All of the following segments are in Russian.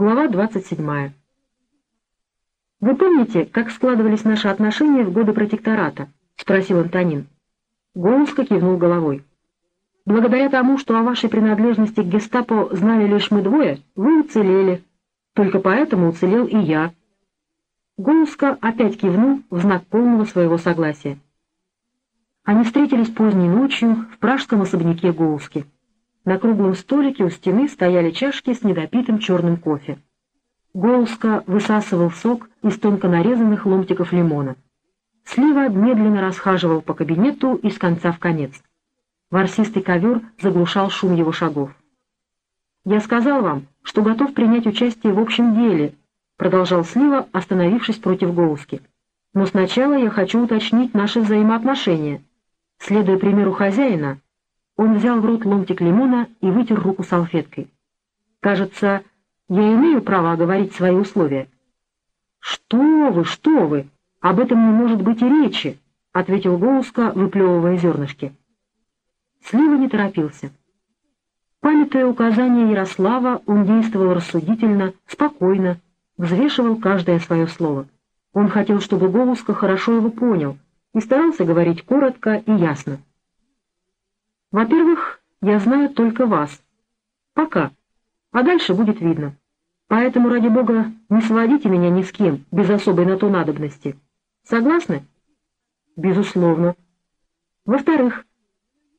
Глава 27. «Вы помните, как складывались наши отношения в годы протектората?» — спросил Антонин. Голуска кивнул головой. «Благодаря тому, что о вашей принадлежности к гестапо знали лишь мы двое, вы уцелели. Только поэтому уцелел и я». Голуска опять кивнул в знак полного своего согласия. Они встретились поздней ночью в пражском особняке Голуски. На круглом столике у стены стояли чашки с недопитым черным кофе. Голска высасывал сок из тонко нарезанных ломтиков лимона. Слива медленно расхаживал по кабинету из конца в конец. Ворсистый ковер заглушал шум его шагов. «Я сказал вам, что готов принять участие в общем деле», продолжал Слива, остановившись против Голски. «Но сначала я хочу уточнить наши взаимоотношения. Следуя примеру хозяина, он взял в рот ломтик лимона и вытер руку салфеткой. «Кажется, я имею право оговорить свои условия». «Что вы, что вы! Об этом не может быть и речи!» — ответил Гоуска, выплевывая зернышки. Слива не торопился. Памятуя указания Ярослава, он действовал рассудительно, спокойно, взвешивал каждое свое слово. Он хотел, чтобы Гоуска хорошо его понял, и старался говорить коротко и ясно. Во-первых, я знаю только вас. Пока. А дальше будет видно. Поэтому, ради бога, не сводите меня ни с кем, без особой на то надобности. Согласны? Безусловно. Во-вторых,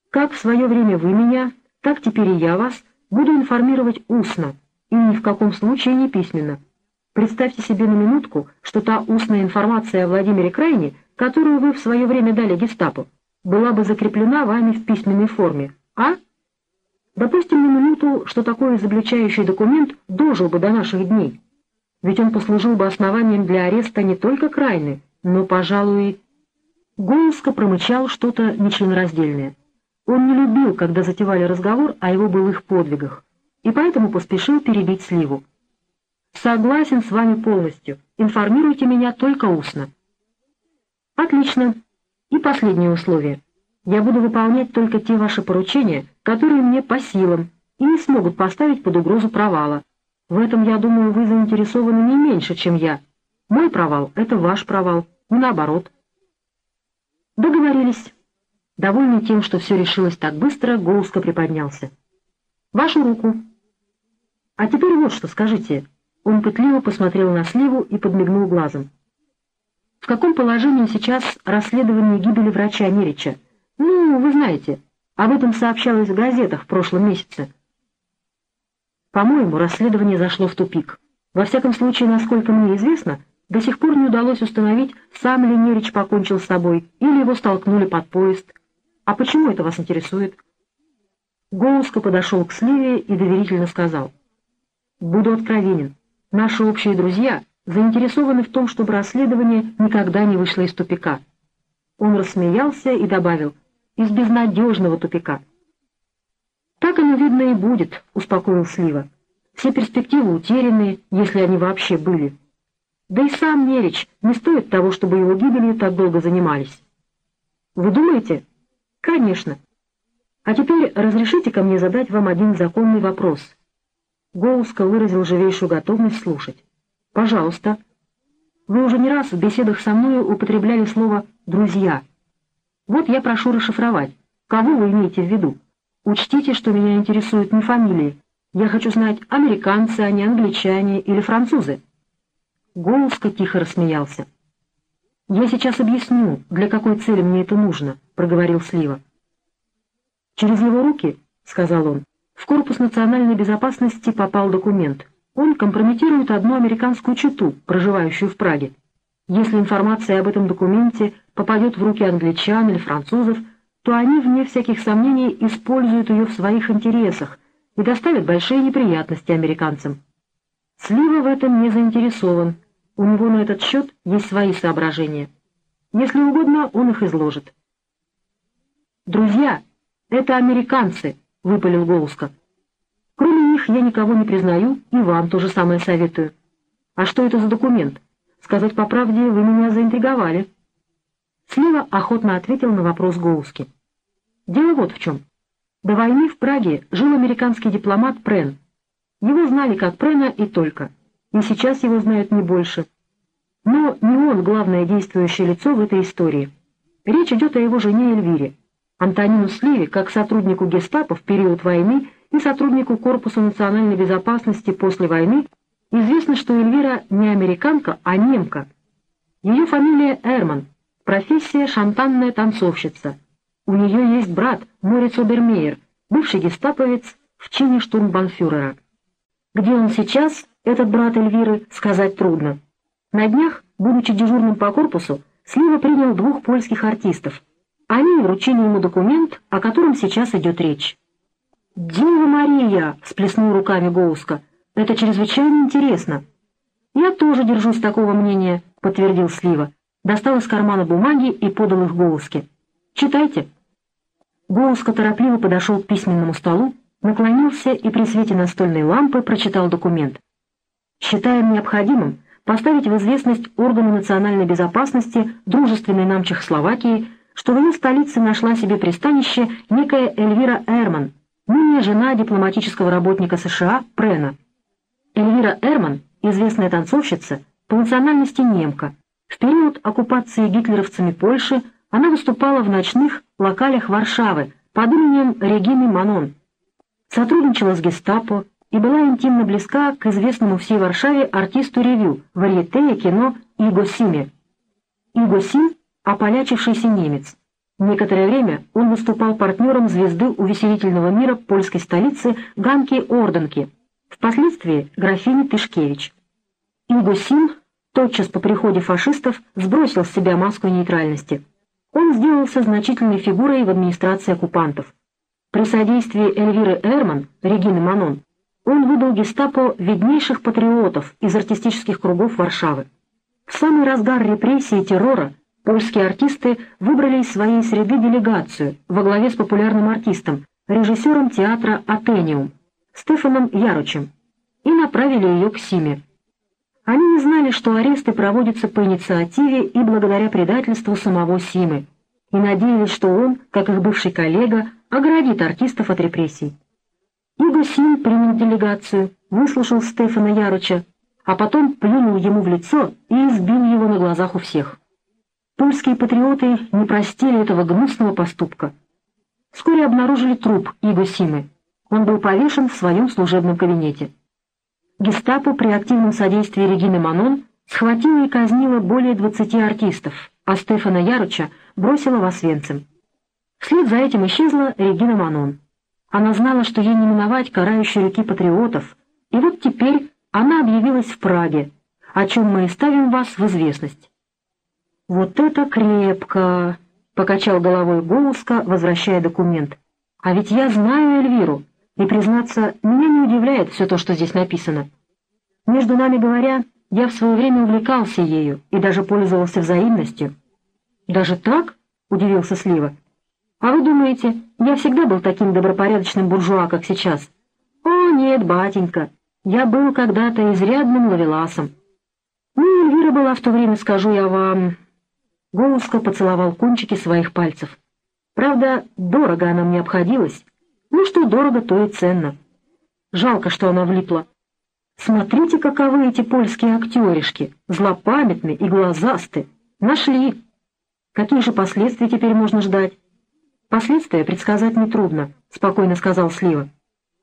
как в свое время вы меня, так теперь и я вас буду информировать устно и ни в каком случае не письменно. Представьте себе на минутку, что та устная информация о Владимире Крайне, которую вы в свое время дали гестапо, была бы закреплена вами в письменной форме, а? Допустим на минуту, что такой изобличающий документ дожил бы до наших дней. Ведь он послужил бы основанием для ареста не только Крайны, но, пожалуй... Голоско промычал что-то нечленораздельное. Он не любил, когда затевали разговор о его былых подвигах, и поэтому поспешил перебить Сливу. «Согласен с вами полностью. Информируйте меня только устно». «Отлично. И последнее условие. Я буду выполнять только те ваши поручения, которые мне по силам и не смогут поставить под угрозу провала. В этом, я думаю, вы заинтересованы не меньше, чем я. Мой провал — это ваш провал, и наоборот. Договорились. Довольный тем, что все решилось так быстро, Гоуска приподнялся. Вашу руку. А теперь вот что скажите. Он пытливо посмотрел на Сливу и подмигнул глазом. В каком положении сейчас расследование гибели врача Нерича? Ну, вы знаете, об этом сообщалось в газетах в прошлом месяце. По-моему, расследование зашло в тупик. Во всяком случае, насколько мне известно, до сих пор не удалось установить, сам ли Нерич покончил с собой или его столкнули под поезд. А почему это вас интересует? Голуско подошел к Сливе и доверительно сказал. «Буду откровенен. Наши общие друзья заинтересованы в том, чтобы расследование никогда не вышло из тупика. Он рассмеялся и добавил, из безнадежного тупика. «Так оно, видно, и будет», — успокоил Слива. «Все перспективы утеряны, если они вообще были. Да и сам Нерич не стоит того, чтобы его гибелью так долго занимались». «Вы думаете?» «Конечно. А теперь разрешите ко мне задать вам один законный вопрос». Голуска выразил живейшую готовность слушать. Пожалуйста. Вы уже не раз в беседах со мной употребляли слово «друзья». Вот я прошу расшифровать. Кого вы имеете в виду? Учтите, что меня интересуют не фамилии. Я хочу знать, американцы они, англичане или французы. Голуска тихо рассмеялся. «Я сейчас объясню, для какой цели мне это нужно», — проговорил Слива. «Через его руки, — сказал он, — в корпус национальной безопасности попал документ — он компрометирует одну американскую читу, проживающую в Праге. Если информация об этом документе попадет в руки англичан или французов, то они, вне всяких сомнений, используют ее в своих интересах и доставят большие неприятности американцам. Слива в этом не заинтересован, у него на этот счет есть свои соображения. Если угодно, он их изложит. «Друзья, это американцы», — выпалил Голуска. Кроме них я никого не признаю, и вам то же самое советую. А что это за документ? Сказать по правде, вы меня заинтриговали. Слива охотно ответил на вопрос Гоуски. Дело вот в чем. До войны в Праге жил американский дипломат Прен. Его знали как Прена и только. И сейчас его знают не больше. Но не он главное действующее лицо в этой истории. Речь идет о его жене Эльвире. Антонину Сливе, как сотруднику гестапо в период войны и сотруднику Корпуса национальной безопасности после войны, известно, что Эльвира не американка, а немка. Ее фамилия Эрман, профессия шантанная танцовщица. У нее есть брат Мориц Обермейер, бывший гестаповец в чине штурмбанфюрера. Где он сейчас, этот брат Эльвиры, сказать трудно. На днях, будучи дежурным по корпусу, Слива принял двух польских артистов. Они вручили ему документ, о котором сейчас идет речь. «Дева Мария!» — всплеснул руками Гоуска. «Это чрезвычайно интересно». «Я тоже держусь такого мнения», — подтвердил Слива. Достал из кармана бумаги и подал их Гоуске. «Читайте». Гоуска торопливо подошел к письменному столу, наклонился и при свете настольной лампы прочитал документ. «Считаем необходимым поставить в известность органы национальной безопасности дружественной нам Чехословакии, что в ее столице нашла себе пристанище некая Эльвира Эрман, ныне жена дипломатического работника США Прена. Эльвира Эрман, известная танцовщица, по национальности немка. В период оккупации гитлеровцами Польши она выступала в ночных локалях Варшавы под именем Регины Манон. Сотрудничала с гестапо, и была интимно близка к известному всей Варшаве артисту ревю, варьете кино Иго Симе. Иго Сим – ополячившийся немец. Некоторое время он выступал партнером звезды увеселительного мира польской столицы Ганки Орденки, впоследствии графини Тышкевич. Иго Сим тотчас по приходе фашистов сбросил с себя маску нейтральности. Он сделался значительной фигурой в администрации оккупантов. При содействии Эльвиры Эрман, Регины Манон, он выдал гестапо виднейших патриотов из артистических кругов Варшавы. В самый разгар репрессий и террора польские артисты выбрали из своей среды делегацию во главе с популярным артистом, режиссером театра «Атениум» Стефаном Яручем и направили ее к Симе. Они не знали, что аресты проводятся по инициативе и благодаря предательству самого Симы, и надеялись, что он, как их бывший коллега, оградит артистов от репрессий. Иго Син принял делегацию, выслушал Стефана Яруча, а потом плюнул ему в лицо и избил его на глазах у всех. Польские патриоты не простили этого гнусного поступка. Вскоре обнаружили труп Иго Симы. Он был повешен в своем служебном кабинете. Гестапо при активном содействии Регины Манон схватила и казнила более 20 артистов, а Стефана Яруча бросила в Освенцим. Вслед за этим исчезла Регина Манон. Она знала, что ей не миновать карающей руки патриотов, и вот теперь она объявилась в Праге, о чем мы и ставим вас в известность. «Вот это крепко!» — покачал головой Голуска, возвращая документ. «А ведь я знаю Эльвиру, и, признаться, меня не удивляет все то, что здесь написано. Между нами говоря, я в свое время увлекался ею и даже пользовался взаимностью». «Даже так?» — удивился Слива. А вы думаете, я всегда был таким добропорядочным буржуа, как сейчас? О, нет, батенька, я был когда-то изрядным ловеласом. Ну, Эльвира была в то время, скажу я вам... Голуска поцеловал кончики своих пальцев. Правда, дорого она мне обходилась. Ну, что дорого, то и ценно. Жалко, что она влипла. Смотрите, каковы эти польские актеришки, злопамятны и глазасты. Нашли. Какие же последствия теперь можно ждать? «Последствия предсказать нетрудно», — спокойно сказал Слива.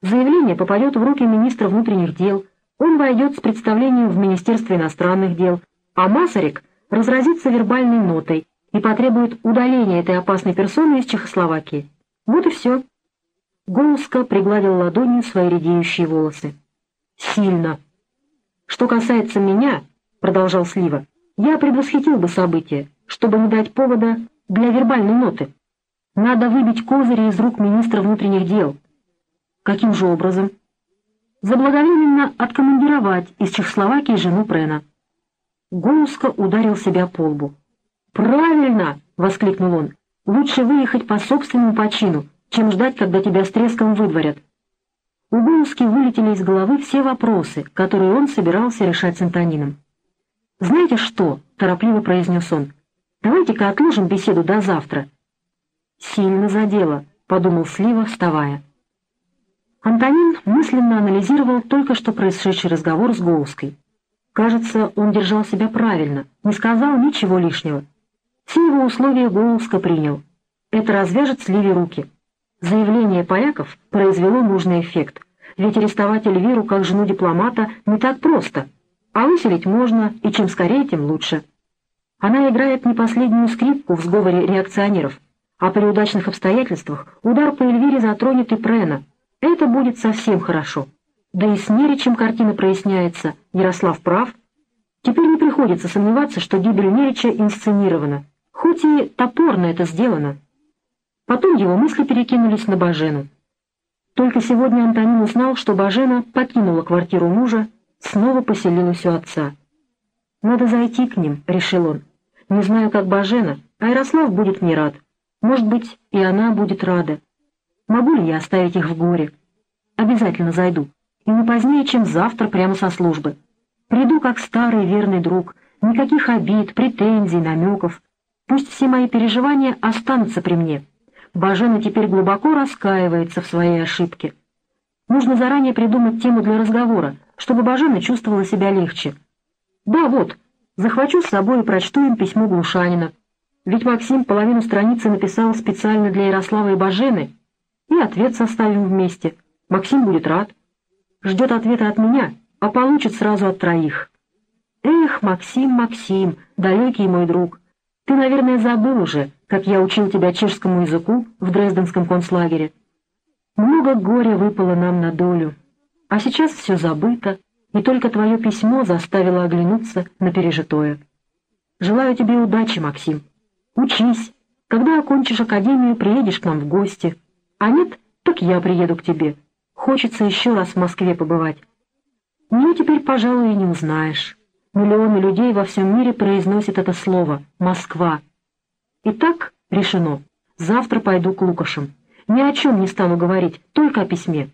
«Заявление попадет в руки министра внутренних дел, он войдет с представлением в Министерство иностранных дел, а Масарик разразится вербальной нотой и потребует удаления этой опасной персоны из Чехословакии. Вот и все». Голуска пригладил ладонью свои редеющие волосы. «Сильно». «Что касается меня», — продолжал Слива, — «я предвосхитил бы события, чтобы не дать повода для вербальной ноты». Надо выбить козыри из рук министра внутренних дел. Каким же образом? Заблаговременно откомандировать из Чехословакии жену Прена. Голуско ударил себя по лбу. «Правильно!» — воскликнул он. «Лучше выехать по собственному почину, чем ждать, когда тебя с треском выдворят». У Голуски вылетели из головы все вопросы, которые он собирался решать с Антонином. «Знаете что?» — торопливо произнес он. «Давайте-ка отложим беседу до завтра. «Сильно задело», — подумал Слива, вставая. Антонин мысленно анализировал только что происшедший разговор с Гоуской. Кажется, он держал себя правильно, не сказал ничего лишнего. Все его условия Гоуска принял. Это развяжет Сливе руки. Заявление поляков произвело нужный эффект, ведь арестовать Эльвиру как жену дипломата не так просто, а выселить можно, и чем скорее, тем лучше. Она играет не последнюю скрипку в сговоре реакционеров, а при удачных обстоятельствах удар по Эльвире затронет и Прена — это будет совсем хорошо. Да и с Неричем картина проясняется. Ярослав прав. Теперь не приходится сомневаться, что гибель Нерича инсценирована, хоть и топорно это сделано. Потом его мысли перекинулись на Бажену. Только сегодня Антонин узнал, что Бажена покинула квартиру мужа, снова поселилась у отца. «Надо зайти к ним», — решил он. «Не знаю, как Бажена, а Ярослав будет мне рад. Может быть, и она будет рада. Могу ли я оставить их в горе? Обязательно зайду. И не позднее, чем завтра прямо со службы. Приду как старый верный друг. Никаких обид, претензий, намеков. Пусть все мои переживания останутся при мне. Бажена теперь глубоко раскаивается в своей ошибке. Нужно заранее придумать тему для разговора, чтобы Бажена чувствовала себя легче. Да, вот, захвачу с собой и прочту им письмо Глушанина. Ведь Максим половину страницы написал специально для Ярослава и Бажены, и ответ составим вместе. Максим будет рад. Ждет ответа от меня, а получит сразу от троих. Эх, Максим, Максим, далекий мой друг, ты, наверное, забыл уже, как я учил тебя чешскому языку в Дрезденском концлагере. Много горя выпало нам на долю, а сейчас все забыто, и только твое письмо заставило оглянуться на пережитое. Желаю тебе удачи, Максим. Учись. Когда окончишь академию, приедешь к нам в гости. А нет, так я приеду к тебе. Хочется еще раз в Москве побывать. Меня теперь, пожалуй, и не узнаешь. Миллионы людей во всем мире произносят это слово «Москва». Итак, решено. Завтра пойду к Лукашам. Ни о чем не стану говорить, только о письме.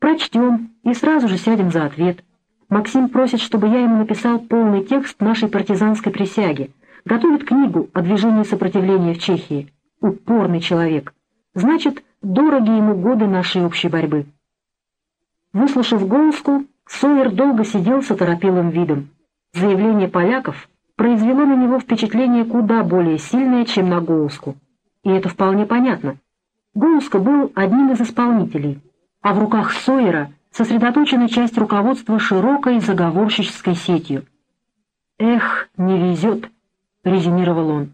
Прочтем и сразу же сядем за ответ. Максим просит, чтобы я ему написал полный текст нашей партизанской присяги. Готовит книгу о движении сопротивления в Чехии. Упорный человек. Значит, дороги ему годы нашей общей борьбы. Выслушав Гоуску, Сойер долго сидел с оторопелым видом. Заявление поляков произвело на него впечатление куда более сильное, чем на Гоуску. И это вполне понятно. Гоуска был одним из исполнителей, а в руках Сойера сосредоточена часть руководства широкой заговорщической сетью. «Эх, не везет», — резюмировал он.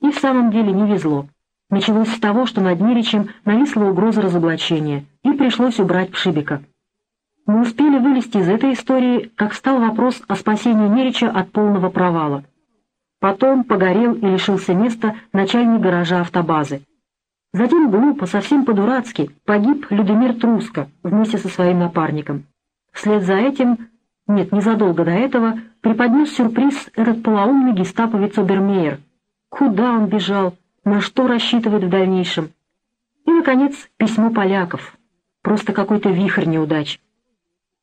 И в самом деле не везло. Началось с того, что над Неричем нависла угроза разоблачения, и пришлось убрать Пшибика. Мы успели вылезти из этой истории, как стал вопрос о спасении Нерича от полного провала. Потом погорел и лишился места начальник гаража автобазы. Затем глупо, совсем по-дурацки, погиб Людомир Труско вместе со своим напарником. Вслед за этим, нет, незадолго до этого, преподнес сюрприз этот полоумный гестаповец Обермейер. Куда он бежал? На что рассчитывают в дальнейшем. И, наконец, письмо поляков. Просто какой-то вихрь неудач.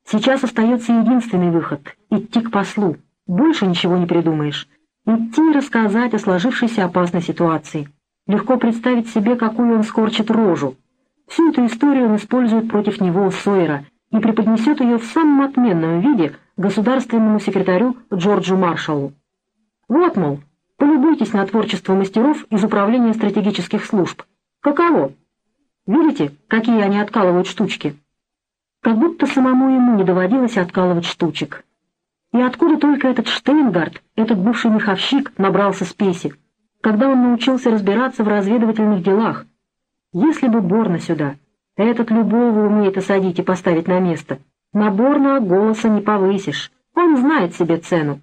Сейчас остается единственный выход — идти к послу. Больше ничего не придумаешь. Идти и рассказать о сложившейся опасной ситуации. Легко представить себе, какую он скорчит рожу. Всю эту историю он использует против него, Сойера, и преподнесет ее в самом отменном виде государственному секретарю Джорджу Маршаллу. Вот, мол, Полюбуйтесь на творчество мастеров из Управления стратегических служб. Каково? Видите, какие они откалывают штучки? Как будто самому ему не доводилось откалывать штучек. И откуда только этот Штейнгард, этот бывший меховщик, набрался спеси, когда он научился разбираться в разведывательных делах? Если бы Борна сюда, этот любого умеет осадить и поставить на место. На Борна голоса не повысишь, он знает себе цену.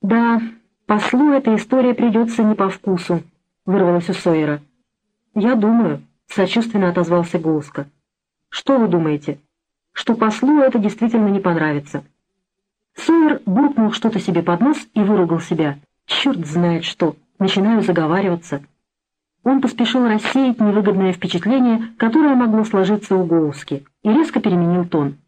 Да, «Послу эта история придется не по вкусу», — вырвалось у Сойера. «Я думаю», — сочувственно отозвался Голска. «Что вы думаете?» «Что послу это действительно не понравится». Сойер буркнул что-то себе под нос и выругал себя. «Черт знает что! Начинаю заговариваться». Он поспешил рассеять невыгодное впечатление, которое могло сложиться у Гоуски, и резко переменил тон.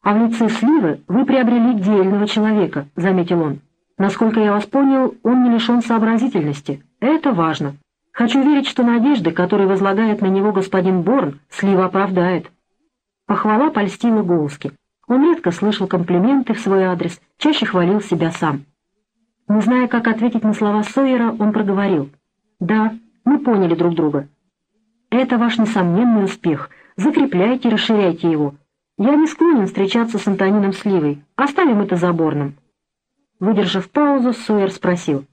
«А в лице Сливы вы приобрели дельного человека», — заметил он. Насколько я вас понял, он не лишен сообразительности. Это важно. Хочу верить, что надежды, которые возлагает на него господин Борн, Слива оправдает. Похвала польстила Гоуски. Он редко слышал комплименты в свой адрес, чаще хвалил себя сам. Не зная, как ответить на слова Сойера, он проговорил. «Да, мы поняли друг друга. Это ваш несомненный успех. Закрепляйте, расширяйте его. Я не склонен встречаться с Антонином Сливой. Оставим это заборным». Выдержав паузу, Сойер спросил.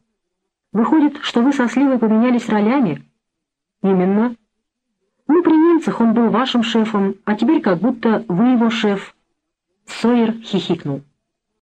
«Выходит, что вы со Сливой поменялись ролями?» «Именно. Ну, при немцах он был вашим шефом, а теперь как будто вы его шеф». Сойер хихикнул.